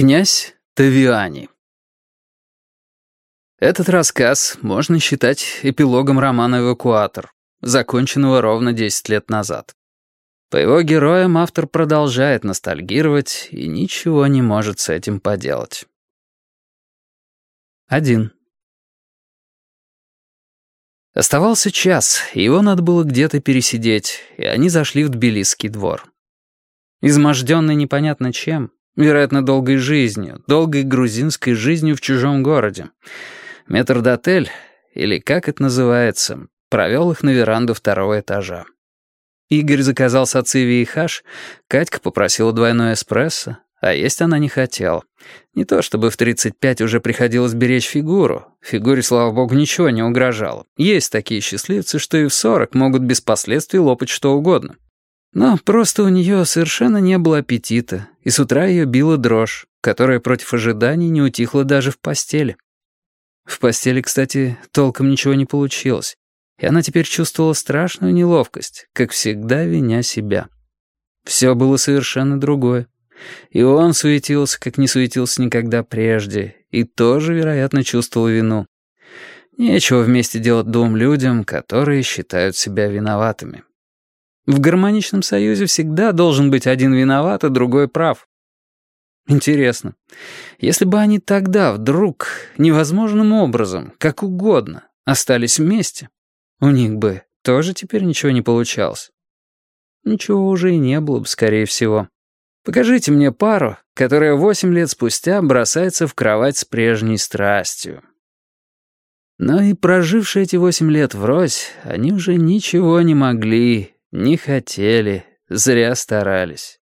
Князь Тавиани Этот рассказ можно считать эпилогом романа «Эвакуатор», законченного ровно 10 лет назад. По его героям автор продолжает ностальгировать и ничего не может с этим поделать. 1. Оставался час, его надо было где-то пересидеть, и они зашли в Тбилисский двор. Изможденный непонятно чем, Вероятно, долгой жизнью, долгой грузинской жизнью в чужом городе. Метрдотель, или как это называется, провел их на веранду второго этажа. Игорь заказал сациви и хаш, Катька попросила двойной эспрессо, а есть она не хотела. Не то чтобы в 35 уже приходилось беречь фигуру. Фигуре, слава богу, ничего не угрожало. Есть такие счастливцы, что и в 40 могут без последствий лопать что угодно. Но просто у нее совершенно не было аппетита, и с утра ее била дрожь, которая против ожиданий не утихла даже в постели. В постели, кстати, толком ничего не получилось, и она теперь чувствовала страшную неловкость, как всегда виня себя. Все было совершенно другое. И он суетился, как не суетился никогда прежде, и тоже, вероятно, чувствовал вину. Нечего вместе делать двум людям, которые считают себя виноватыми. В гармоничном союзе всегда должен быть один виноват, а другой прав. Интересно, если бы они тогда вдруг, невозможным образом, как угодно, остались вместе, у них бы тоже теперь ничего не получалось. Ничего уже и не было бы, скорее всего. Покажите мне пару, которая восемь лет спустя бросается в кровать с прежней страстью. Но и прожившие эти восемь лет врозь, они уже ничего не могли, не хотели, зря старались.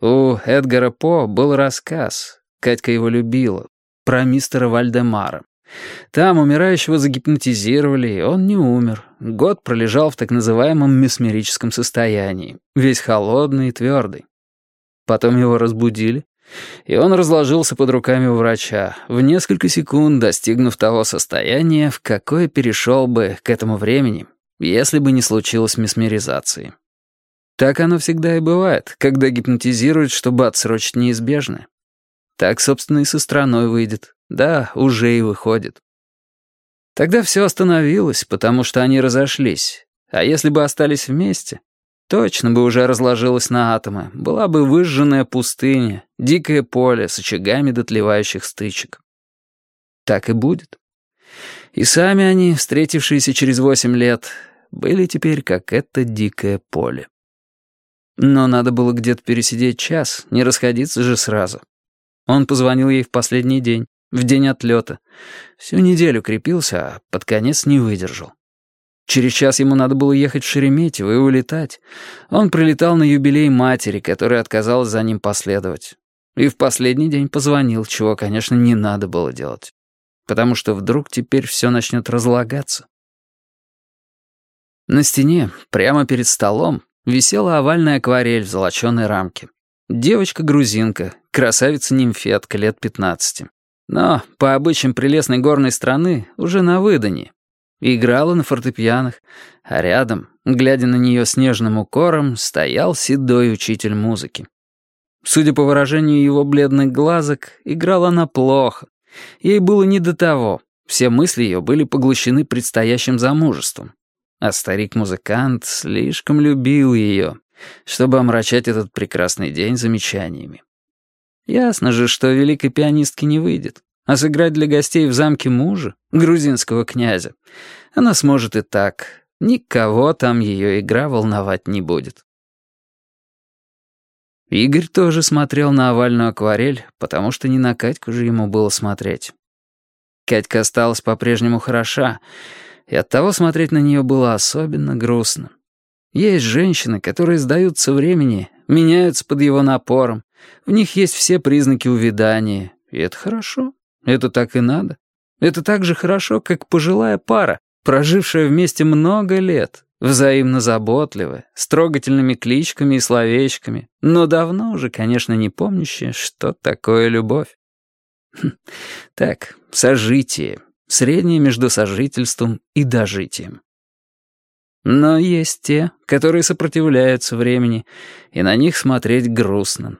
У Эдгара По был рассказ, Катька его любила, про мистера Вальдемара. Там умирающего загипнотизировали, и он не умер. Год пролежал в так называемом месмерическом состоянии, весь холодный и твердый. Потом его разбудили, и он разложился под руками у врача, в несколько секунд достигнув того состояния, в какое перешел бы к этому времени, если бы не случилось месмеризации. Так оно всегда и бывает, когда гипнотизируют, чтобы отсрочить неизбежное. Так, собственно, и со страной выйдет. Да, уже и выходит. Тогда все остановилось, потому что они разошлись. А если бы остались вместе, точно бы уже разложилось на атомы. Была бы выжженная пустыня, дикое поле с очагами дотлевающих стычек. Так и будет. И сами они, встретившиеся через восемь лет, были теперь как это дикое поле. Но надо было где-то пересидеть час, не расходиться же сразу. Он позвонил ей в последний день, в день отлета. Всю неделю крепился, а под конец не выдержал. Через час ему надо было ехать в Шереметьево и улетать. Он прилетал на юбилей матери, которая отказалась за ним последовать. И в последний день позвонил, чего, конечно, не надо было делать потому что вдруг теперь все начнет разлагаться. На стене, прямо перед столом, висела овальная акварель в золоченой рамке. Девочка-грузинка, красавица-нимфетка лет 15. Но, по обычаям прелестной горной страны, уже на выданье. Играла на фортепианах, а рядом, глядя на нее с нежным укором, стоял седой учитель музыки. Судя по выражению его бледных глазок, играла она плохо, Ей было не до того. Все мысли ее были поглощены предстоящим замужеством. А старик-музыкант слишком любил ее, чтобы омрачать этот прекрасный день замечаниями. Ясно же, что великой пианистке не выйдет. А сыграть для гостей в замке мужа, грузинского князя, она сможет и так. Никого там ее игра волновать не будет. Игорь тоже смотрел на овальную акварель, потому что не на Катьку же ему было смотреть. Катька осталась по-прежнему хороша, и оттого смотреть на нее было особенно грустно. Есть женщины, которые сдаются времени, меняются под его напором, в них есть все признаки увядания, и это хорошо, это так и надо. Это так же хорошо, как пожилая пара, прожившая вместе много лет, Взаимно заботливы, с трогательными кличками и словечками, но давно уже, конечно, не помнящие, что такое любовь. Хм, так, сожитие, среднее между сожительством и дожитием. Но есть те, которые сопротивляются времени, и на них смотреть грустно.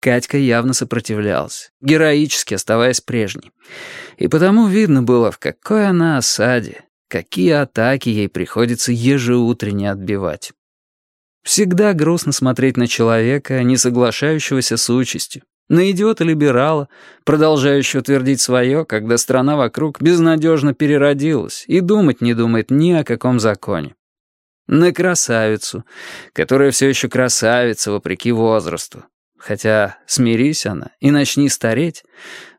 Катька явно сопротивлялась, героически оставаясь прежней. И потому видно было, в какой она осаде, какие атаки ей приходится ежеутренне отбивать. Всегда грустно смотреть на человека, не соглашающегося с участью, на идиота-либерала, продолжающего твердить свое, когда страна вокруг безнадежно переродилась и думать не думает ни о каком законе. На красавицу, которая все еще красавица вопреки возрасту. Хотя смирись она и начни стареть,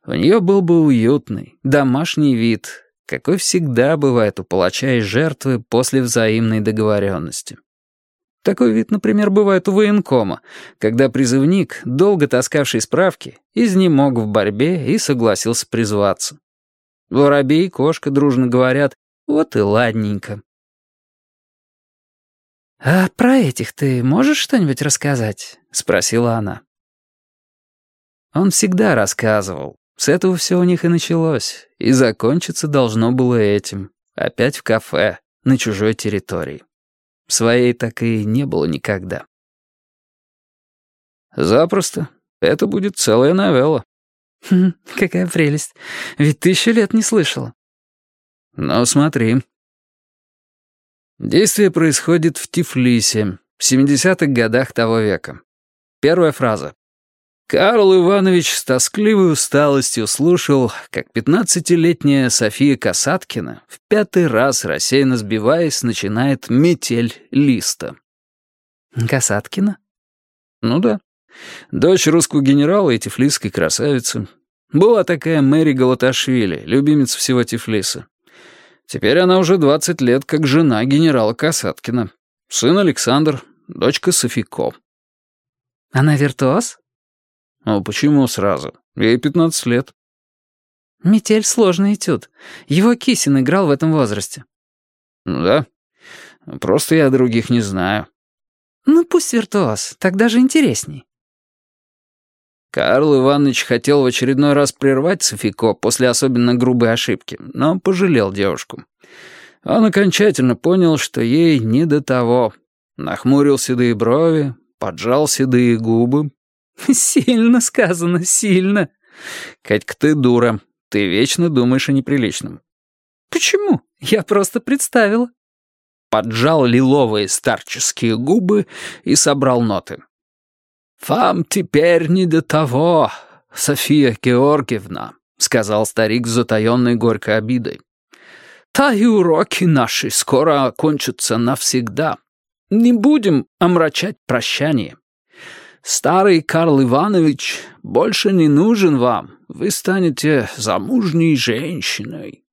у нее был бы уютный, домашний вид, какой всегда бывает у палача и жертвы после взаимной договоренности. Такой вид, например, бывает у военкома, когда призывник, долго таскавший справки, изнемог в борьбе и согласился призваться. Воробей и кошка дружно говорят «вот и ладненько». «А про этих ты можешь что-нибудь рассказать?» — спросила она. Он всегда рассказывал. С этого все у них и началось. И закончиться должно было этим. Опять в кафе, на чужой территории. Своей так и не было никогда. «Запросто. Это будет целая новелла». Хм, «Какая прелесть. Ведь тысячу лет не слышала». «Ну, смотри». Действие происходит в Тифлисе, в 70-х годах того века. Первая фраза. Карл Иванович с тоскливой усталостью слушал, как пятнадцатилетняя София Касаткина в пятый раз, рассеянно сбиваясь, начинает метель листа. «Касаткина?» «Ну да. Дочь русского генерала и тифлисской красавицы. Была такая Мэри Галаташвили, любимец всего Тифлиса. Теперь она уже двадцать лет как жена генерала Касаткина. Сын Александр, дочка Софико». «Она виртуоз?» «А почему сразу? Ей пятнадцать лет». «Метель — сложный этюд. Его Кисин играл в этом возрасте». «Ну да. Просто я других не знаю». «Ну пусть виртуоз, так даже интересней». Карл Иванович хотел в очередной раз прервать Софико после особенно грубой ошибки, но пожалел девушку. Он окончательно понял, что ей не до того. Нахмурил седые брови, поджал седые губы, «Сильно сказано, сильно». «Катька, ты дура. Ты вечно думаешь о неприличном». «Почему? Я просто представила». Поджал лиловые старческие губы и собрал ноты. «Вам теперь не до того, София Георгиевна», — сказал старик с затаенной горькой обидой. «Та и уроки наши скоро окончатся навсегда. Не будем омрачать прощание». Старый Карл Иванович больше не нужен вам. Вы станете замужней женщиной».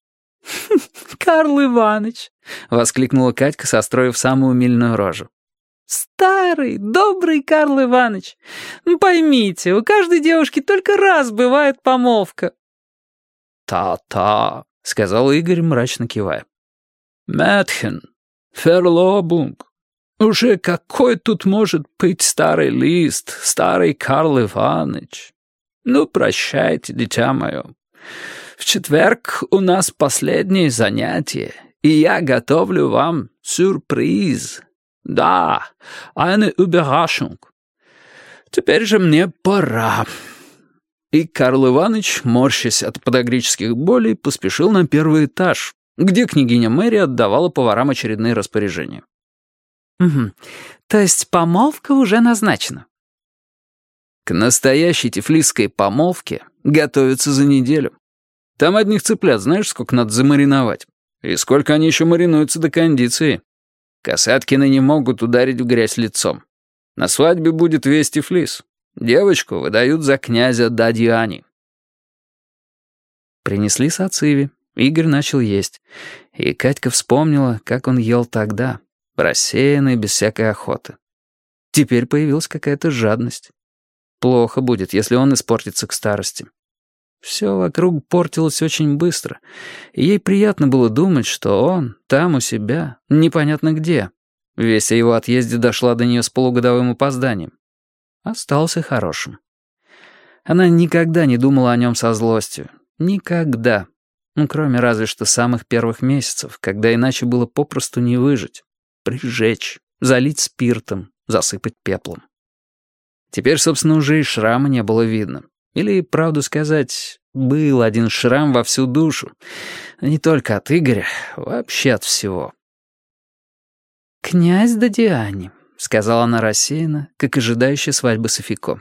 «Карл Иванович!» — воскликнула Катька, состроив самую умильную рожу. «Старый, добрый Карл Иванович! Ну, поймите, у каждой девушки только раз бывает помолвка». «Та-та», — сказал Игорь, мрачно кивая. «Мэтхен, ферлобунг, уже какой тут может быть старый лист, старый Карл Иванович? Ну, прощайте, дитя мое. В четверг у нас последнее занятие, и я готовлю вам сюрприз. Да, eine Überraschung. Теперь же мне пора». И Карл Иванович, морщась от подогрических болей, поспешил на первый этаж, где княгиня Мэри отдавала поварам очередные распоряжения. Угу. То есть помолвка уже назначена? К настоящей тифлисской помолвке готовятся за неделю. Там одних цыплят знаешь, сколько надо замариновать? И сколько они еще маринуются до кондиции? Касаткины не могут ударить в грязь лицом. На свадьбе будет весь тифлис. Девочку выдают за князя Дадьяни. Принесли сациви. Игорь начал есть. И Катька вспомнила, как он ел тогда, рассеянный, без всякой охоты. Теперь появилась какая-то жадность. Плохо будет, если он испортится к старости. Все вокруг портилось очень быстро, и ей приятно было думать, что он там у себя, непонятно где. Весть о его отъезде дошла до нее с полугодовым опозданием. Остался хорошим. Она никогда не думала о нем со злостью. Никогда. Ну, кроме разве что самых первых месяцев, когда иначе было попросту не выжить прижечь, залить спиртом, засыпать пеплом. Теперь, собственно, уже и шрама не было видно. Или, правду сказать, был один шрам во всю душу. Не только от Игоря, вообще от всего. «Князь Дадиани», — сказала она рассеянно, как ожидающая свадьбы Софико.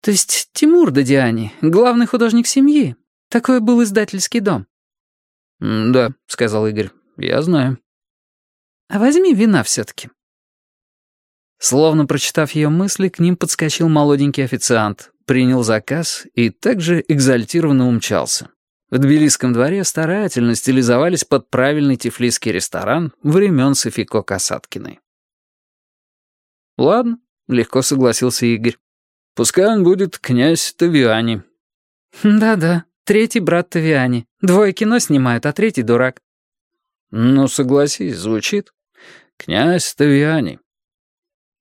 «То есть Тимур Дадиани, главный художник семьи. Такой был издательский дом». «Да», — сказал Игорь, — «я знаю». «А возьми вина все-таки». Словно прочитав ее мысли, к ним подскочил молоденький официант, принял заказ и также экзальтированно умчался. В Тбилисском дворе старательно стилизовались под правильный тифлисский ресторан времен Софико Касаткиной. «Ладно», — легко согласился Игорь. «Пускай он будет князь Тавиани». «Да-да, третий брат Тавиани. Двое кино снимают, а третий дурак». «Ну, согласись, звучит. Князь Тавиани».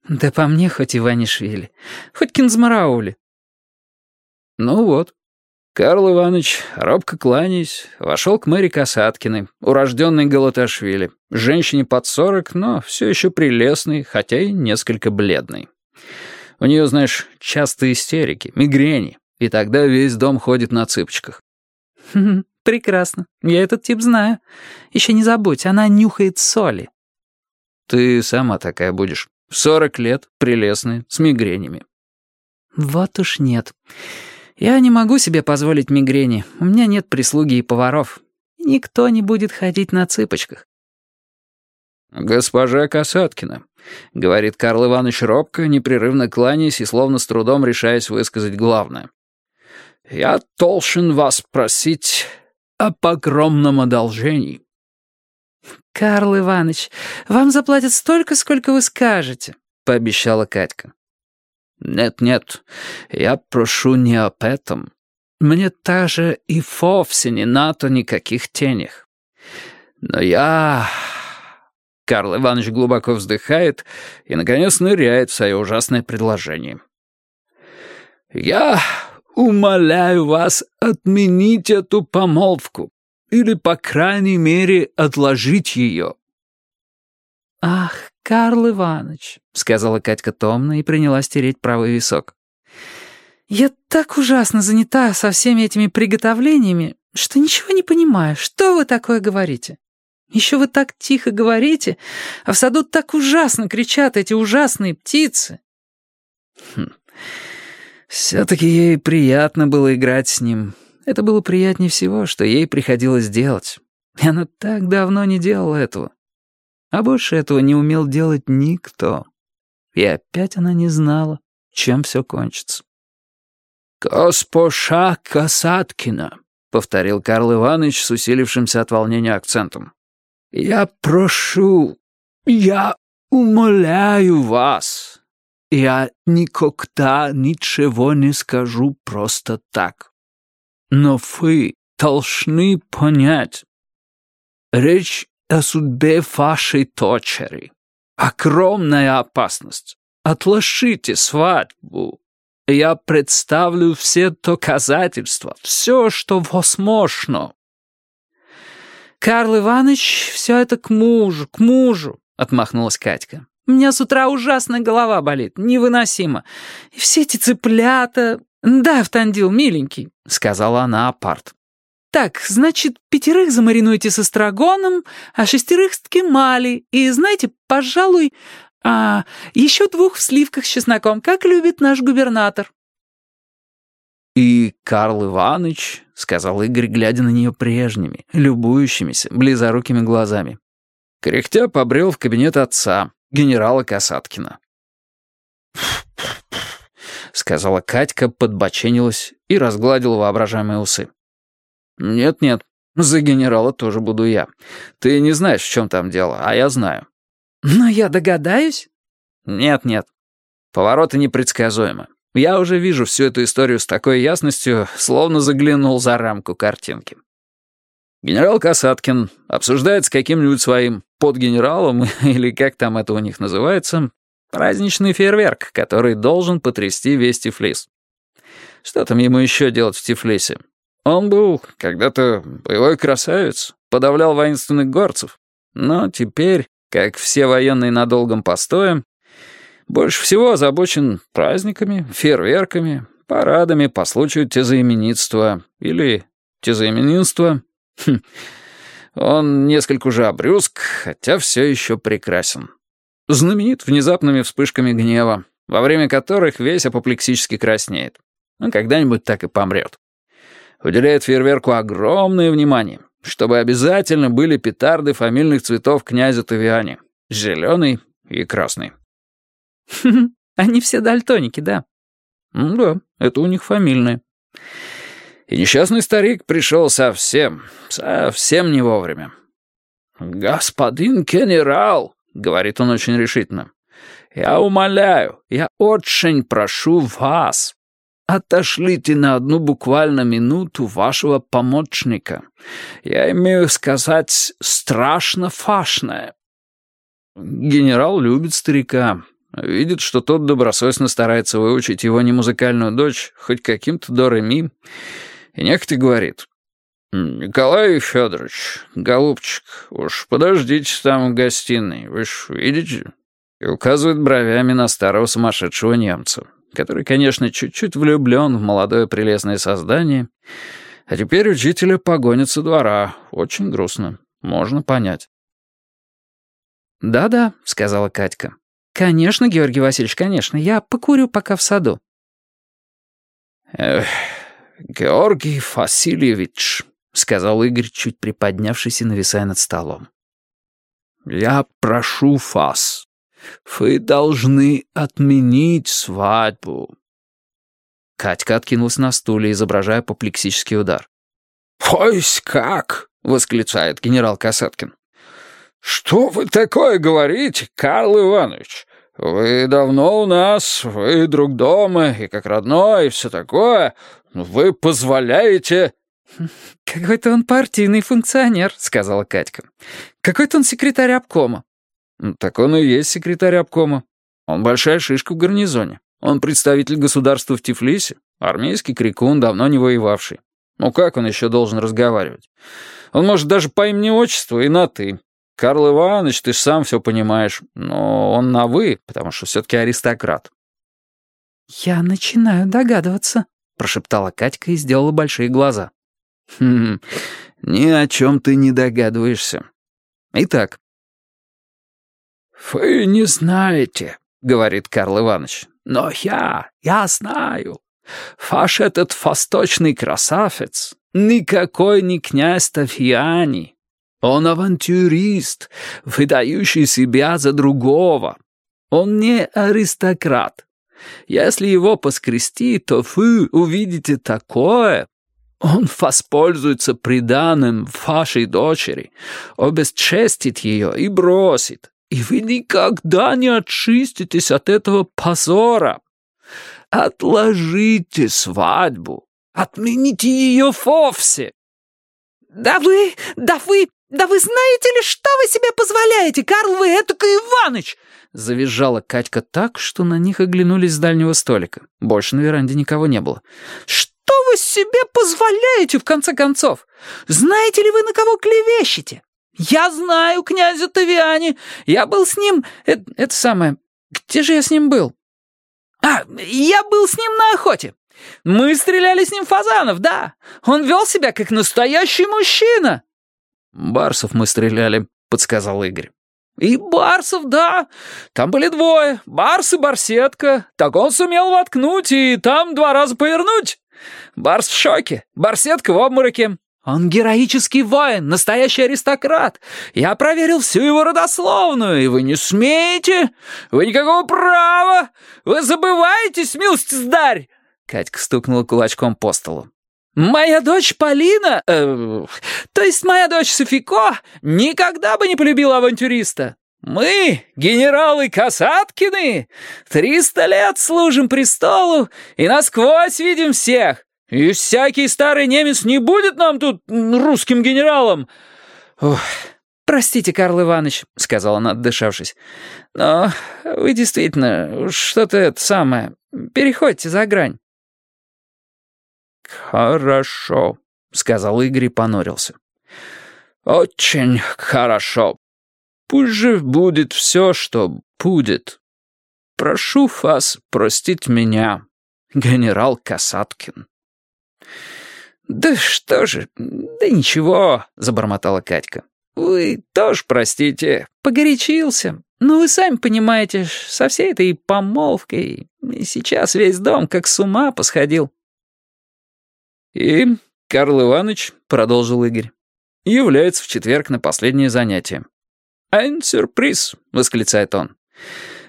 «Да по мне хоть Иванишвили, хоть Кинзмараули». Ну вот. Карл Иванович, робко кланяясь, вошел к Мэри Касаткиной, урожденной Галаташвили, женщине под сорок, но все еще прелестной, хотя и несколько бледной. У нее, знаешь, частые истерики, мигрени, и тогда весь дом ходит на цыпочках. «Прекрасно. Я этот тип знаю. Еще не забудь, она нюхает соли». «Ты сама такая будешь. Сорок лет, прелестная, с мигренями». «Вот уж нет. Я не могу себе позволить мигрени. У меня нет прислуги и поваров. Никто не будет ходить на цыпочках». «Госпожа Касаткина», — говорит Карл Иванович робко, непрерывно кланяясь и словно с трудом решаясь высказать главное. «Я должен вас просить о погромном одолжении». «Карл Иванович, вам заплатят столько, сколько вы скажете», — пообещала Катька. «Нет-нет, я прошу не об этом. Мне также и вовсе не надо никаких тенях. Но я...» Карл Иванович глубоко вздыхает и, наконец, ныряет в свое ужасное предложение. «Я умоляю вас отменить эту помолвку или, по крайней мере, отложить ее». «Ах, Карл Иванович», — сказала Катька томно и принялась тереть правый висок. «Я так ужасно занята со всеми этими приготовлениями, что ничего не понимаю, что вы такое говорите. Еще вы так тихо говорите, а в саду так ужасно кричат эти ужасные птицы». Хм. Все-таки ей приятно было играть с ним. Это было приятнее всего, что ей приходилось делать. И она так давно не делала этого. А больше этого не умел делать никто. И опять она не знала, чем все кончится. «Госпожа Касаткина», — повторил Карл Иванович с усилившимся от волнения акцентом. «Я прошу, я умоляю вас. Я никогда ничего не скажу просто так. Но вы должны понять. Речь о судьбе вашей дочери. Огромная опасность. Отложите свадьбу. Я представлю все доказательства, все, что возможно». «Карл Иванович, все это к мужу, к мужу», — отмахнулась Катька. «У меня с утра ужасно голова болит, невыносимо. И все эти цыплята...» «Да, Автандил, миленький», — сказала она апарт. «Так, значит, пятерых замаринуйте с эстрагоном, а шестерых с ткемали. И, знаете, пожалуй, а, еще двух в сливках с чесноком, как любит наш губернатор». «И Карл Иванович», — сказал Игорь, глядя на нее прежними, любующимися, близорукими глазами. Кряхтя побрел в кабинет отца, генерала Касаткина. сказала Катька, подбоченилась и разгладила воображаемые усы. «Нет-нет, за генерала тоже буду я. Ты не знаешь, в чем там дело, а я знаю». «Но я догадаюсь». «Нет-нет. Повороты непредсказуемы. Я уже вижу всю эту историю с такой ясностью, словно заглянул за рамку картинки. Генерал Касаткин обсуждает с каким-нибудь своим подгенералом, или как там это у них называется, праздничный фейерверк, который должен потрясти весь Тифлис. Что там ему еще делать в Тифлисе? Он был когда-то боевой красавец, подавлял воинственных горцев. Но теперь, как все военные на долгом постое, Больше всего озабочен праздниками, фейерверками, парадами по случаю тезаименитства или тезаименинства. Хм. Он несколько уже обрюзг, хотя все еще прекрасен. Знаменит внезапными вспышками гнева, во время которых весь апоплексически краснеет. Он когда-нибудь так и помрет. Уделяет фейерверку огромное внимание, чтобы обязательно были петарды фамильных цветов князя Тавиани. Зеленый и красный. Они все дальтоники, да? Да, это у них фамильные. И несчастный старик пришел совсем, совсем не вовремя. «Господин генерал», — говорит он очень решительно, — «я умоляю, я очень прошу вас, отошлите на одну буквально минуту вашего помощника. Я имею сказать страшно фашное». Генерал любит старика, Видит, что тот добросовестно старается выучить его немузыкальную дочь хоть каким-то до ре и нехотя говорит. «Николай Федорович, голубчик, уж подождите там в гостиной, вы ж видите?» И указывает бровями на старого сумасшедшего немца, который, конечно, чуть-чуть влюблен в молодое прелестное создание, а теперь учителя погонят со двора. Очень грустно. Можно понять. «Да-да», — сказала Катька. «Конечно, Георгий Васильевич, конечно. Я покурю пока в саду». «Эх, Георгий Васильевич», — сказал Игорь, чуть приподнявшись и нависая над столом. «Я прошу вас, вы должны отменить свадьбу». Катька откинулась на стуле, изображая апоплексический удар. «Ой, как!» — восклицает генерал Касаткин. «Что вы такое говорите, Карл Иванович? Вы давно у нас, вы друг дома, и как родной, и все такое. Вы позволяете...» «Какой-то он партийный функционер», — сказала Катька. «Какой-то он секретарь обкома». «Так он и есть секретарь обкома. Он большая шишка в гарнизоне. Он представитель государства в Тифлисе, армейский крикун, давно не воевавший. Ну как он еще должен разговаривать? Он может даже по имени-отчеству и на «ты». Карл Иванович, ты ж сам все понимаешь, но он на «вы», потому что все-таки аристократ». «Я начинаю догадываться», — прошептала Катька и сделала большие глаза. «Хм, ни о чем ты не догадываешься. Итак». «Вы не знаете», — говорит Карл Иванович, «но я, я знаю. Ваш этот восточный красавец никакой не князь Тафьяни, он авантюрист, выдающий себя за другого. Он не аристократ. Если его поскрести, то вы увидите такое. Он воспользуется приданым вашей дочери, обесчестит ее и бросит. И вы никогда не очиститесь от этого позора. Отложите свадьбу. Отмените ее вовсе. «Да вы, да вы «Да вы знаете ли, что вы себе позволяете, Карл, вы этакой Иваныч!» Завизжала Катька так, что на них оглянулись с дальнего столика. Больше на веранде никого не было. «Что вы себе позволяете, в конце концов? Знаете ли вы, на кого клевещете? Я знаю князя Тавиани. Я был с ним... Это, это самое... Где же я с ним был? А, я был с ним на охоте. Мы стреляли с ним фазанов, да. Он вел себя как настоящий мужчина. «Барсов мы стреляли», — подсказал Игорь. «И Барсов, да. Там были двое. Барс и Барсетка. Так он сумел воткнуть и там два раза повернуть. Барс в шоке. Барсетка в обмороке. Он героический воин, настоящий аристократ. Я проверил всю его родословную, и вы не смеете. Вы никакого права. Вы забываетесь, милость сдарь!» Катька стукнула кулачком по столу. «Моя дочь Полина, э, то есть моя дочь Софико, никогда бы не полюбила авантюриста. Мы, генералы Касаткины, триста лет служим престолу и насквозь видим всех. И всякий старый немец не будет нам тут русским генералом. Ух, простите, Карл Иванович, — сказала она, отдышавшись, — но вы действительно что-то это самое, переходите за грань. «Хорошо», — сказал Игорь и понорился. «Очень хорошо. Пусть же будет все, что будет. прошу вас простить меня, генерал Касаткин». «Да что же, да ничего», — забормотала Катька. «Вы тоже простите, погорячился. Но вы сами понимаете, со всей этой помолвкой сейчас весь дом как с ума посходил». «И Карл Иванович», — продолжил Игорь, — «является в четверг на последнее занятие». «Айн сюрприз», — восклицает он.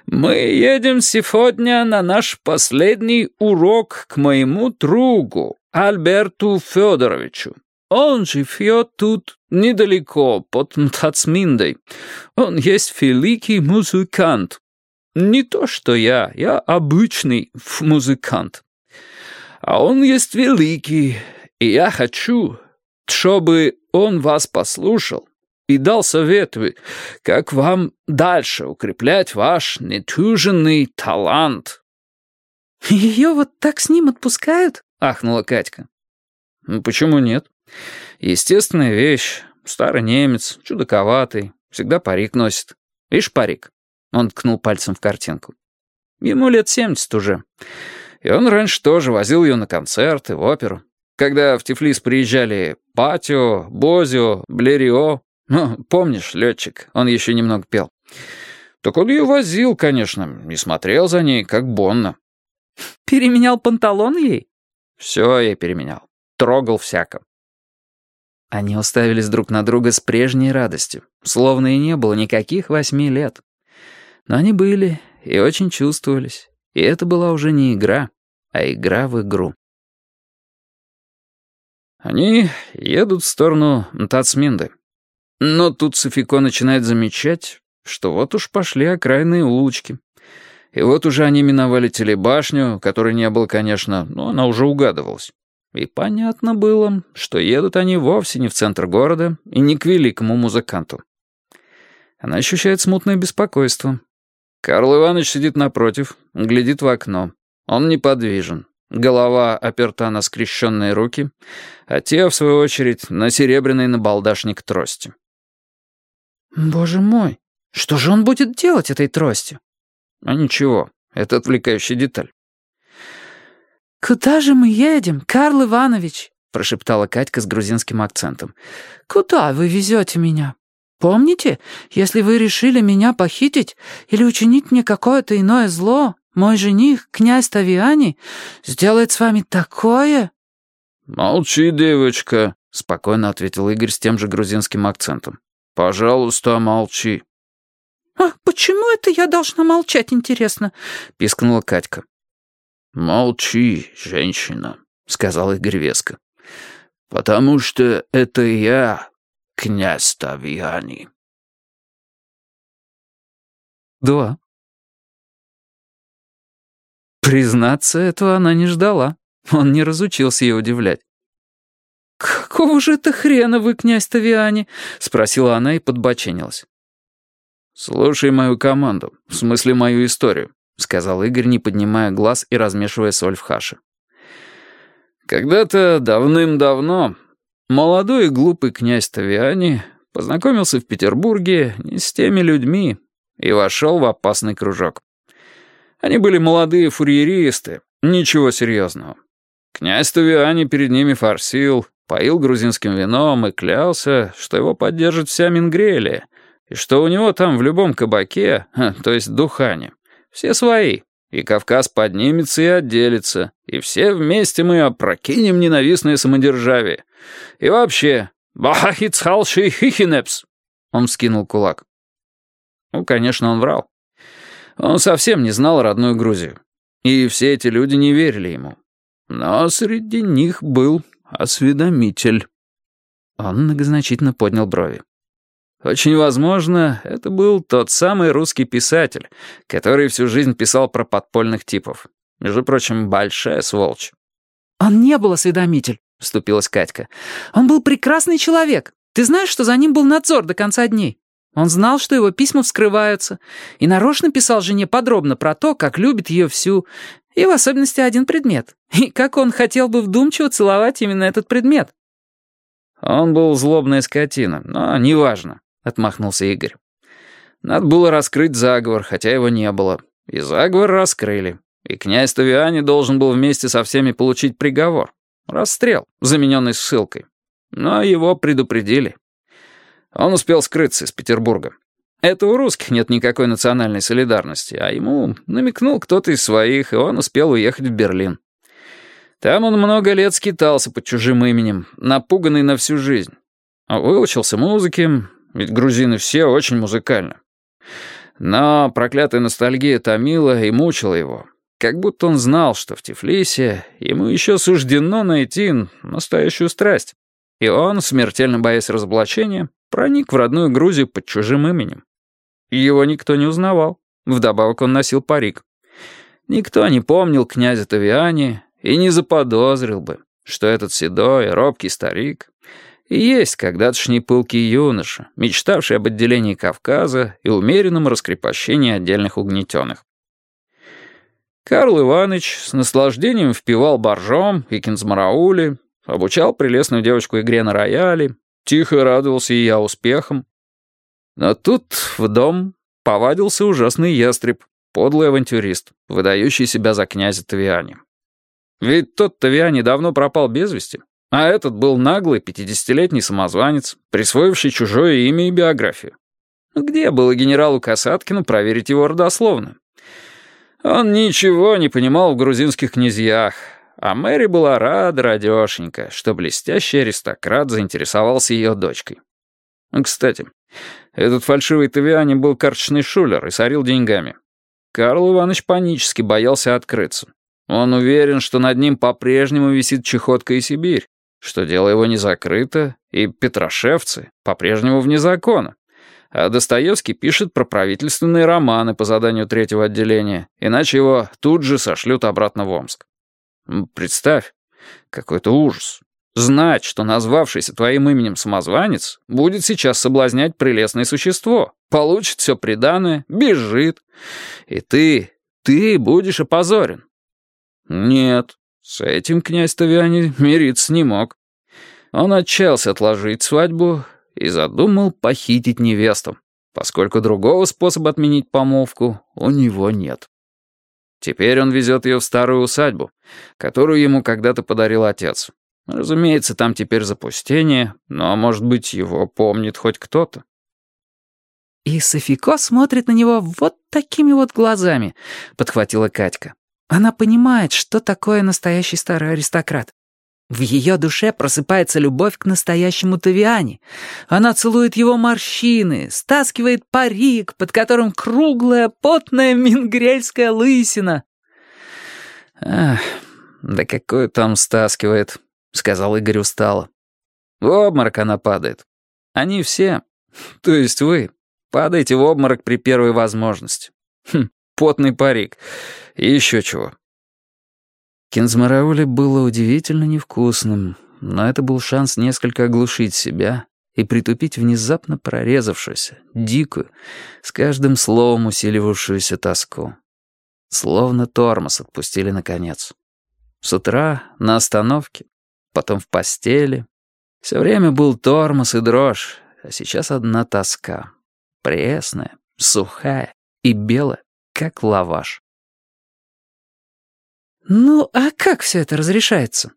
«Мы едем сегодня на наш последний урок к моему другу, Альберту Федоровичу. Он живет тут недалеко, под Мтацминдой. Он есть великий музыкант. Не то что я, я обычный музыкант. А он есть великий, и я хочу, чтобы он вас послушал и дал советы, как вам дальше укреплять ваш нетуженный талант». «Ее вот так с ним отпускают?» — ахнула Катька. «Ну, «Почему нет? Естественная вещь. Старый немец, чудаковатый, всегда парик носит. Видишь парик?» Он ткнул пальцем в картинку. «Ему лет семьдесят уже. И он раньше тоже возил ее на концерты, в оперу. Когда в Тифлис приезжали Патио, Бозио, Блерио, ну, помнишь, летчик, он еще немного пел. Так он ее возил, конечно, и смотрел за ней, как Бонна. Переменял панталон ей? Все я переменял. Трогал всяко. Они уставились друг на друга с прежней радостью, словно и не было никаких восьми лет. Но они были и очень чувствовались, и это была уже не игра, а игра в игру. Они едут в сторону Тацминды. Но тут Софико начинает замечать, что вот уж пошли окраинные улочки. И вот уже они миновали телебашню, которой не было, конечно, но она уже угадывалась. И понятно было, что едут они вовсе не в центр города и не к великому музыканту. Она ощущает смутное беспокойство. Карл Иванович сидит напротив, глядит в окно. Он неподвижен. Голова оперта на скрещенные руки, а те, в свою очередь, на серебряный набалдашник трости. «Боже мой, что же он будет делать этой тростью?» «А ничего, это отвлекающая деталь». «Куда же мы едем, Карл Иванович?» — прошептала Катька с грузинским акцентом. «Куда вы везете меня? Помните, если вы решили меня похитить или учинить мне какое-то иное зло, мой жених, князь Тавиани, сделает с вами такое...» «Молчи, девочка», — спокойно ответил Игорь с тем же грузинским акцентом. «Пожалуйста, молчи». «А почему это я должна молчать, интересно?» — пискнула Катька. «Молчи, женщина», — сказал Игорь веско. «Потому что это я, князь Тавиани». Два. Признаться, этого она не ждала. Он не разучился ее удивлять. «Какого же это хрена вы, князь Тавиани?» — спросила она и подбоченилась. «Слушай мою команду, в смысле мою историю», — сказал Игорь, не поднимая глаз и размешивая соль в хаше. «Когда-то давным-давно молодой и глупый князь Тавиани познакомился в Петербурге не с теми людьми и вошел в опасный кружок. Они были молодые фурьеристы, ничего серьезного. Князь Тавиани перед ними форсил, поил грузинским вином и клялся, что его поддержит вся Мингрелия, и что у него там в любом кабаке, то есть духане, все свои, и Кавказ поднимется и отделится, и все вместе мы опрокинем ненавистное самодержавие. И вообще, бахахицхалши хихинепс!» Он вскинул кулак. Ну, конечно, он врал. Он совсем не знал родную Грузию. И все эти люди не верили ему. Но среди них был осведомитель». Он многозначительно поднял брови. Очень возможно, это был тот самый русский писатель, который всю жизнь писал про подпольных типов. Между прочим, большая сволочь. «Он не был осведомитель», — вступилась Катька. «Он был прекрасный человек. Ты знаешь, что за ним был надзор до конца дней? Он знал, что его письма вскрываются, и нарочно писал жене подробно про то, как любит ее всю, и в особенности один предмет. И как он хотел бы вдумчиво целовать именно этот предмет. «Он был злобная скотина, но неважно», — отмахнулся Игорь. «Надо было раскрыть заговор, хотя его не было. и заговор раскрыли. И князь Тавиани должен был вместе со всеми получить приговор. Расстрел, замененный ссылкой. Но его предупредили. Он успел скрыться из Петербурга. Это у русских нет никакой национальной солидарности, а ему намекнул кто-то из своих, и он успел уехать в Берлин. Там он много лет скитался под чужим именем, напуганный на всю жизнь. Выучился музыке, ведь грузины все очень музыкальны. Но проклятая ностальгия томила и мучила его, как будто он знал, что в Тифлисе ему еще суждено найти настоящую страсть. И он, смертельно боясь разоблачения, проник в родную Грузию под чужим именем. Его никто не узнавал. Вдобавок он носил парик. Никто не помнил князя Тавиани и не заподозрил бы, что этот седой, робкий старик и есть когда-тошний пылкий юноша, мечтавший об отделении Кавказа и умеренном раскрепощении отдельных угнетенных. Карл Иванович с наслаждением впивал боржом и кинзмараули, обучал прелестную девочку игре на рояле, тихо радовался и я успехам. Но тут в дом повадился ужасный ястреб, подлый авантюрист, выдающий себя за князя Тавиани. Ведь тот Тавиани давно пропал без вести, а этот был наглый пятидесятилетний самозванец, присвоивший чужое имя и биографию. Где было генералу Касаткину проверить его родословно? Он ничего не понимал в грузинских князьях, а Мэри была рада радешенька, что блестящий аристократ заинтересовался ее дочкой. Кстати, этот фальшивый Тавиани был карточный шулер и сорил деньгами. Карл Иванович панически боялся открыться. Он уверен, что над ним по-прежнему висит чехотка и Сибирь, что дело его не закрыто, и петрошевцы по-прежнему вне закона. А Достоевский пишет про правительственные романы по заданию третьего отделения, иначе его тут же сошлют обратно в Омск. Представь, какой-то ужас. Знать, что назвавшийся твоим именем самозванец будет сейчас соблазнять прелестное существо, получит все преданное, бежит. И ты, ты будешь опозорен. Нет, с этим князь Тавиани мириться не мог. Он отчаялся отложить свадьбу и задумал похитить невесту, поскольку другого способа отменить помолвку у него нет. Теперь он везет ее в старую усадьбу, которую ему когда-то подарил отец. Разумеется, там теперь запустение, но, может быть, его помнит хоть кто-то. «И Софико смотрит на него вот такими вот глазами», — подхватила Катька. Она понимает, что такое настоящий старый аристократ. В ее душе просыпается любовь к настоящему Тавиане. Она целует его морщины, стаскивает парик, под которым круглая, потная мингрельская лысина. «Ах, да какую там стаскивает», — сказал Игорь устало. «В обморок она падает. Они все, то есть вы, падаете в обморок при первой возможности. Хм, потный парик. И еще чего. Кинзмараули было удивительно невкусным, но это был шанс несколько оглушить себя и притупить внезапно прорезавшуюся, дикую, с каждым словом усиливавшуюся тоску. Словно тормоз отпустили наконец. С утра на остановке, потом в постели. Все время был тормоз и дрожь, а сейчас одна тоска. Пресная, сухая и белая, как лаваш. «Ну, а как все это разрешается?»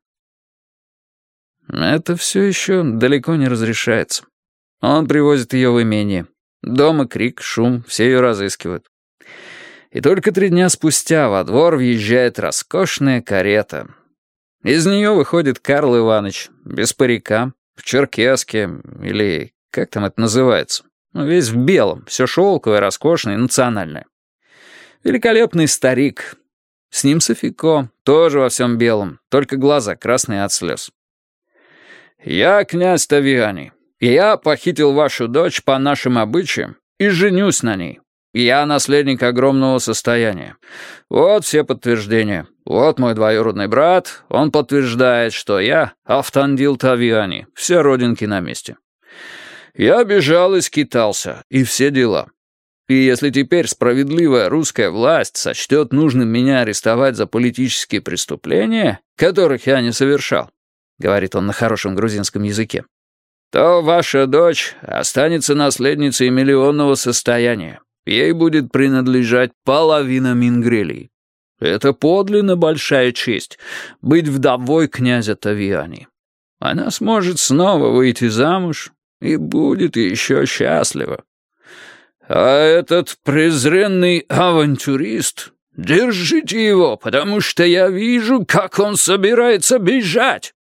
«Это все еще далеко не разрешается. Он привозит ее в имение. Дома крик, шум, все ее разыскивают. И только три дня спустя во двор въезжает роскошная карета. Из нее выходит Карл Иванович, без парика, в черкеске, или как там это называется. Ну, весь в белом, все шелковое, роскошное, национальное. Великолепный старик, с ним Софико, тоже во всем белом, только глаза красные от слез. «Я князь Тавиани, я похитил вашу дочь по нашим обычаям и женюсь на ней. Я наследник огромного состояния. Вот все подтверждения. Вот мой двоюродный брат, он подтверждает, что я Автандил Тавиани, все родинки на месте. Я бежал и скитался, и все дела. И если теперь справедливая русская власть сочтет нужным меня арестовать за политические преступления, которых я не совершал, — говорит он на хорошем грузинском языке, — то ваша дочь останется наследницей миллионного состояния, ей будет принадлежать половина Мингрелии. Это подлинно большая честь — быть вдовой князя Тавиани. Она сможет снова выйти замуж и будет еще счастлива. А этот презренный авантюрист, держите его, потому что я вижу, как он собирается бежать.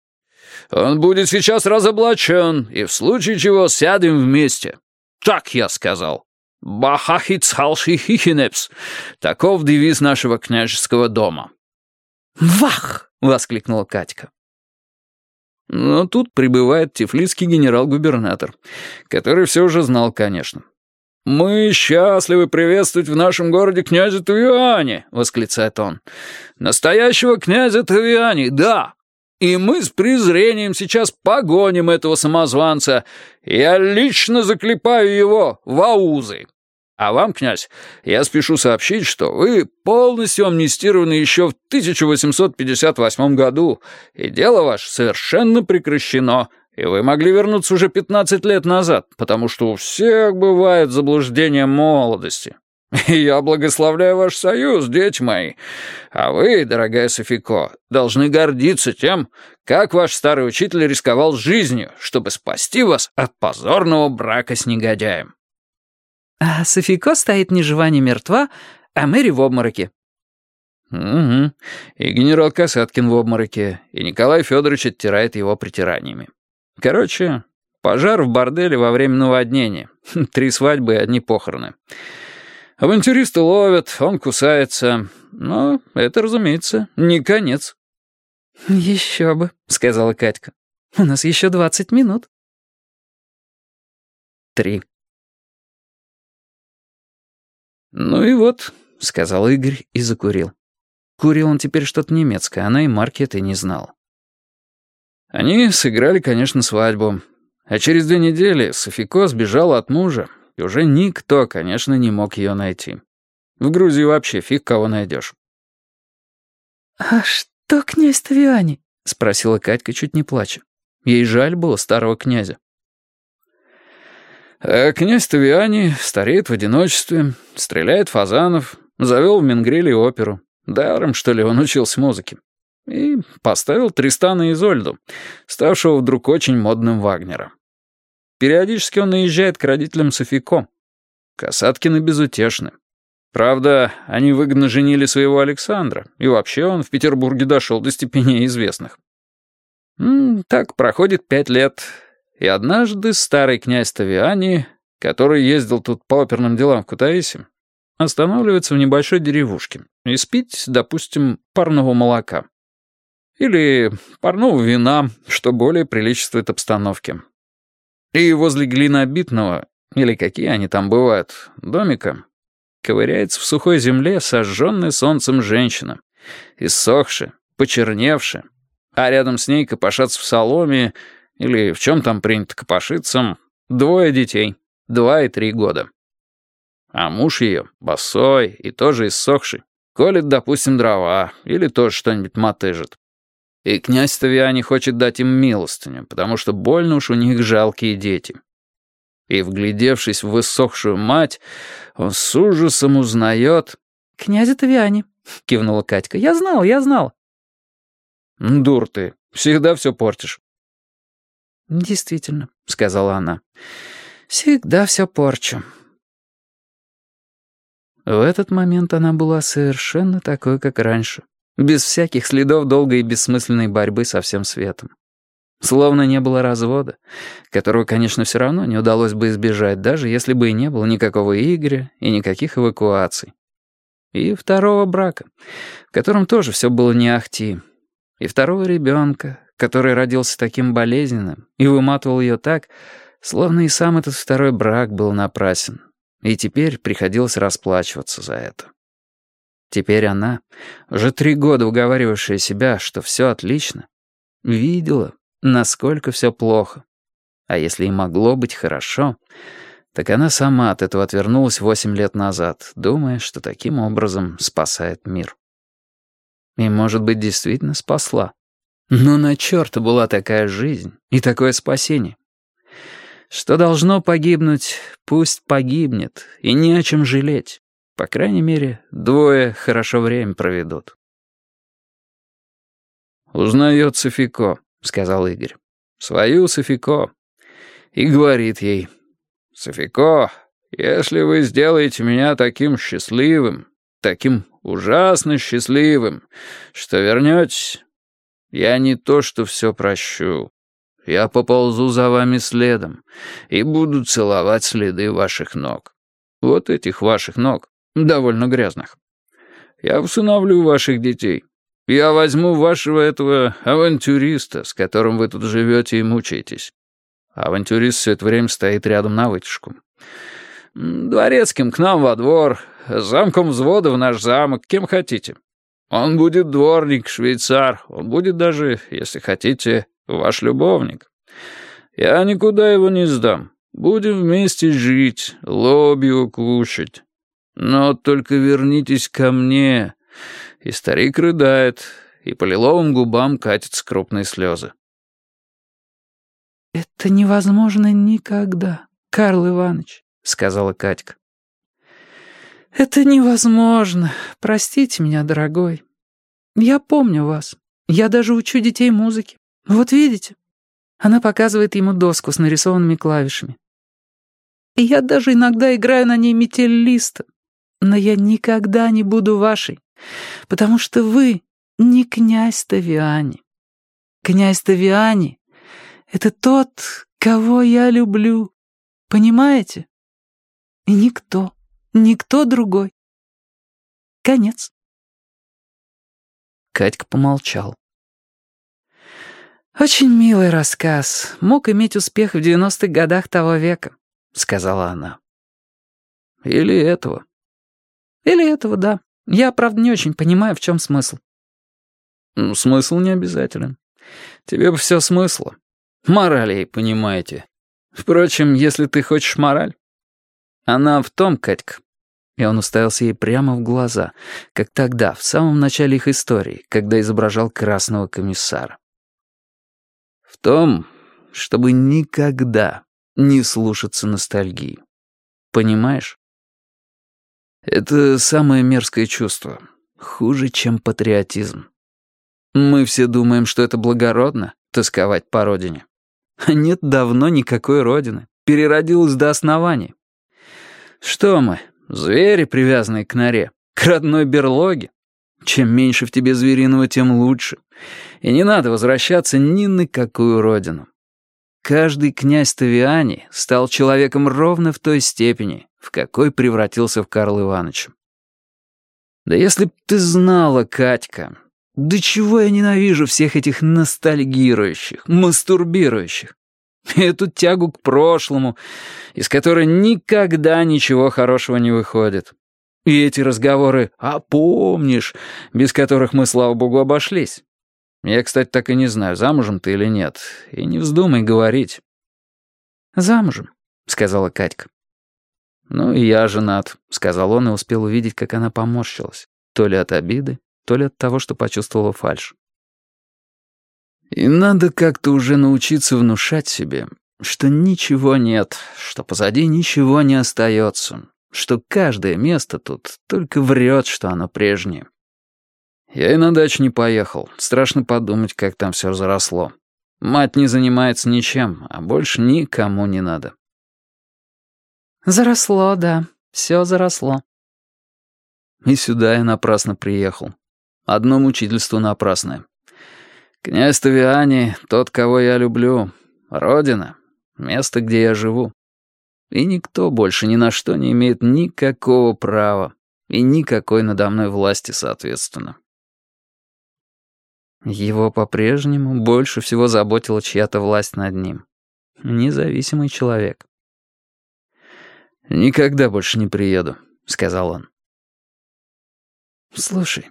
Он будет сейчас разоблачен, и в случае чего сядем вместе. Так я сказал. Бахахиц халшихихинепс. Таков девиз нашего княжеского дома. «Вах!» — воскликнула Катька. Но тут прибывает тифлисский генерал-губернатор, который все уже знал, конечно. «Мы счастливы приветствовать в нашем городе князя Тавиани!» — восклицает он. «Настоящего князя Тавиани, да! И мы с презрением сейчас погоним этого самозванца. Я лично заклепаю его в аузы. А вам, князь, я спешу сообщить, что вы полностью амнистированы еще в 1858 году, и дело ваше совершенно прекращено, и вы могли вернуться уже 15 лет назад, потому что у всех бывает заблуждение молодости. И я благословляю ваш союз, дети мои. А вы, дорогая Софико, должны гордиться тем, как ваш старый учитель рисковал жизнью, чтобы спасти вас от позорного брака с негодяем. А Софико стоит ни жива, ни мертва, а Мэри в обмороке. Угу. И генерал Касаткин в обмороке, и Николай Федорович оттирает его притираниями. Короче, пожар в борделе во время наводнения. Три свадьбы и одни похороны. Авантюристы ловят, он кусается. Но это, разумеется, не конец. «Еще бы», — сказала Катька. «У нас еще двадцать минут». Три. «Ну и вот», — сказал Игорь и закурил. Курил он теперь что-то немецкое, она и марки этой не знала. Они сыграли, конечно, свадьбу. А через две недели Софико сбежала от мужа, и уже никто, конечно, не мог ее найти. В Грузии вообще фиг кого найдешь. «А что князь Тавиани?» — спросила Катька, чуть не плача. Ей жаль было старого князя. А князь Тавиани стареет в одиночестве, стреляет фазанов, завел в Менгреле оперу. Даром, что ли, он учился музыке. И поставил Тристана Изольду, ставшего вдруг очень модным Вагнера. Периодически он наезжает к родителям Софико. Касаткины безутешны. Правда, они выгодно женили своего Александра, и вообще он в Петербурге дошел до степени известных. Так проходит пять лет, и однажды старый князь Тавиани, который ездил тут по оперным делам в Кутаиси, останавливается в небольшой деревушке и спить, допустим, парного молока. Или парного вина, что более приличествует обстановке. И возле глинобитного, или какие они там бывают, домика, ковыряется в сухой земле сожженная солнцем женщина, иссохшая, почерневшая, а рядом с ней копошатся в соломе или в чем там принято копошиться, двое детей, два и три года. А муж ее, босой и тоже иссохший, колет, допустим, дрова или тоже что-нибудь мотыжит. И князь Тавиани хочет дать им милостыню, потому что больно уж у них жалкие дети. И, вглядевшись в высохшую мать, он с ужасом узнает... «Князя Тавиани», — кивнула Катька. «Я знал, я знал». «Дур ты, всегда все портишь». «Действительно», — сказала она. «Всегда все порчу». В этот момент она была совершенно такой, как раньше без всяких следов долгой и бессмысленной борьбы со всем светом. Словно не было развода, которого, конечно, все равно не удалось бы избежать, даже если бы и не было никакого Игоря и никаких эвакуаций. И второго брака, в котором тоже все было не ахти. И второго ребенка, который родился таким болезненным и выматывал ее так, словно и сам этот второй брак был напрасен. И теперь приходилось расплачиваться за это. Теперь она, уже три года уговаривавшая себя, что все отлично, видела, насколько все плохо. А если и могло быть хорошо, так она сама от этого отвернулась восемь лет назад, думая, что таким образом спасает мир. И, может быть, действительно спасла. Но на черта была такая жизнь и такое спасение. Что должно погибнуть, пусть погибнет, и не о чем жалеть. По крайней мере, двое хорошо время проведут. «Узнает Софико», — сказал Игорь. «Свою Софико». И говорит ей, «Софико, если вы сделаете меня таким счастливым, таким ужасно счастливым, что вернетесь, я не то что все прощу. Я поползу за вами следом и буду целовать следы ваших ног. Вот этих ваших ног, довольно грязных. Я усыновлю ваших детей. Я возьму вашего этого авантюриста, с которым вы тут живете и мучаетесь. Авантюрист все это время стоит рядом на вытяжку. Дворецким к нам во двор, замком взвода в наш замок, кем хотите. Он будет дворник, швейцар, он будет даже, если хотите, ваш любовник. Я никуда его не сдам. Будем вместе жить, лобью кушать. Но только вернитесь ко мне. И старик рыдает, и по лиловым губам катятся крупные слезы. «Это невозможно никогда, Карл Иванович», — сказала Катька. «Это невозможно. Простите меня, дорогой. Я помню вас. Я даже учу детей музыке. Вот видите?» Она показывает ему доску с нарисованными клавишами. Я даже иногда играю на ней метель. Но я никогда не буду вашей, потому что вы не князь Тавиани. Князь Тавиани — это тот, кого я люблю. Понимаете? И никто, никто другой. Конец. Катька помолчал. «Очень милый рассказ. Мог иметь успех в девяностых годах того века», — сказала она. «Или этого». «Или этого, да. Я, правда, не очень понимаю, в чем смысл». «Ну, смысл не обязателен. Тебе бы все смысла. Мораль ей, понимаете. Впрочем, если ты хочешь мораль, она в том, Катька». И он уставился ей прямо в глаза, как тогда, в самом начале их истории, когда изображал красного комиссара в том, чтобы никогда не слушаться ностальгии. Понимаешь? Это самое мерзкое чувство. Хуже, чем патриотизм. Мы все думаем, что это благородно — тосковать по родине. А нет давно никакой родины. Переродилась до основания. Что мы, звери, привязанные к норе, к родной берлоге? Чем меньше в тебе звериного, тем лучше. И не надо возвращаться ни на какую родину. Каждый князь Тавиани стал человеком ровно в той степени, в какой превратился в Карл Ивановича. Да если б ты знала, Катька, да чего я ненавижу всех этих ностальгирующих, мастурбирующих. Эту тягу к прошлому, из которой никогда ничего хорошего не выходит. И эти разговоры «а помнишь», без которых мы, слава богу, обошлись. Я, кстати, так и не знаю, замужем ты или нет. И не вздумай говорить». «Замужем», — сказала Катька. «Ну и я женат», — сказал он и успел увидеть, как она поморщилась. То ли от обиды, то ли от того, что почувствовала фальшь. И надо как-то уже научиться внушать себе, что ничего нет, что позади ничего не остается, что каждое место тут только врет, что оно прежнее. Я и на дачу не поехал. Страшно подумать, как там все заросло. Мать не занимается ничем, а больше никому не надо. Заросло, да. Все заросло. И сюда я напрасно приехал. Одно мучительство напрасное. Князь Тавиани — тот, кого я люблю. Родина — место, где я живу. И никто больше ни на что не имеет никакого права и никакой надо мной власти, соответственно. Его по-прежнему больше всего заботила чья-то власть над ним. Независимый человек. «Никогда больше не приеду», — сказал он. «Слушай,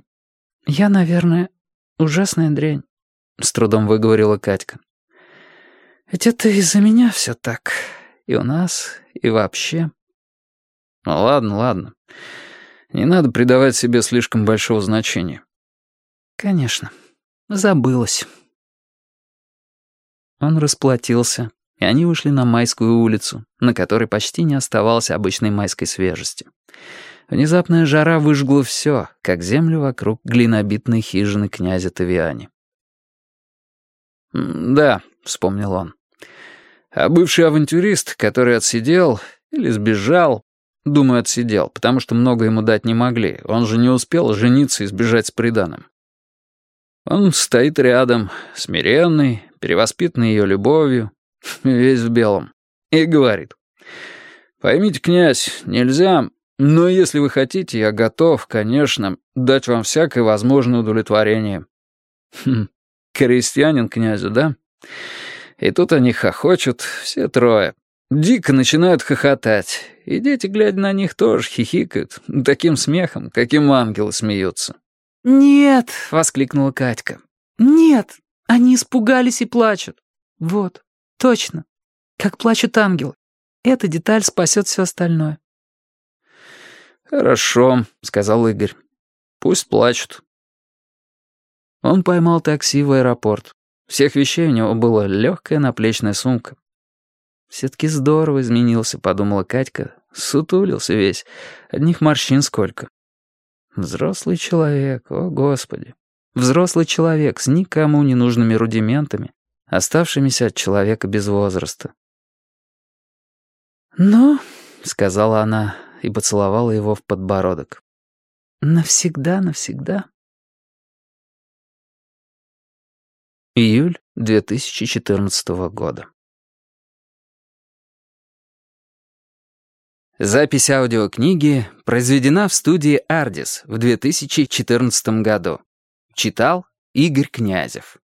я, наверное, ужасная дрянь», — с трудом выговорила Катька. «Ведь это из-за меня все так. И у нас, и вообще». «Ну ладно, ладно. Не надо придавать себе слишком большого значения». «Конечно». Забылась. Он расплатился и они вышли на Майскую улицу, на которой почти не оставалось обычной майской свежести. Внезапная жара выжгла все, как землю вокруг глинобитной хижины князя Тавиани. «Да», — вспомнил он. «А бывший авантюрист, который отсидел или сбежал, думаю, отсидел, потому что много ему дать не могли, он же не успел жениться и сбежать с приданым. Он стоит рядом, смиренный, перевоспитанный ее любовью, весь в белом, и говорит. «Поймите, князь, нельзя, но если вы хотите, я готов, конечно, дать вам всякое возможное удовлетворение». Хм, крестьянин князю, да? И тут они хохочут, все трое. Дико начинают хохотать, и дети, глядя на них, тоже хихикают, таким смехом, каким ангелы смеются. «Нет!» — воскликнула Катька. «Нет! Они испугались и плачут. Вот, точно. Как плачут ангелы. Эта деталь спасет все остальное». «Хорошо», — сказал Игорь. «Пусть плачут». Он поймал такси в аэропорт. Всех вещей у него была легкая наплечная сумка. «Все-таки здорово изменился», — подумала Катька. Сутулился весь. Одних морщин сколько. Взрослый человек, о господи. Взрослый человек с никому не нужными рудиментами, оставшимися от человека без возраста. «Ну», — сказала она и поцеловала его в подбородок. «Навсегда, навсегда». Июль 2014 года. Запись аудиокниги произведена в студии «Ардис» в 2014 году. Читал Игорь Князев.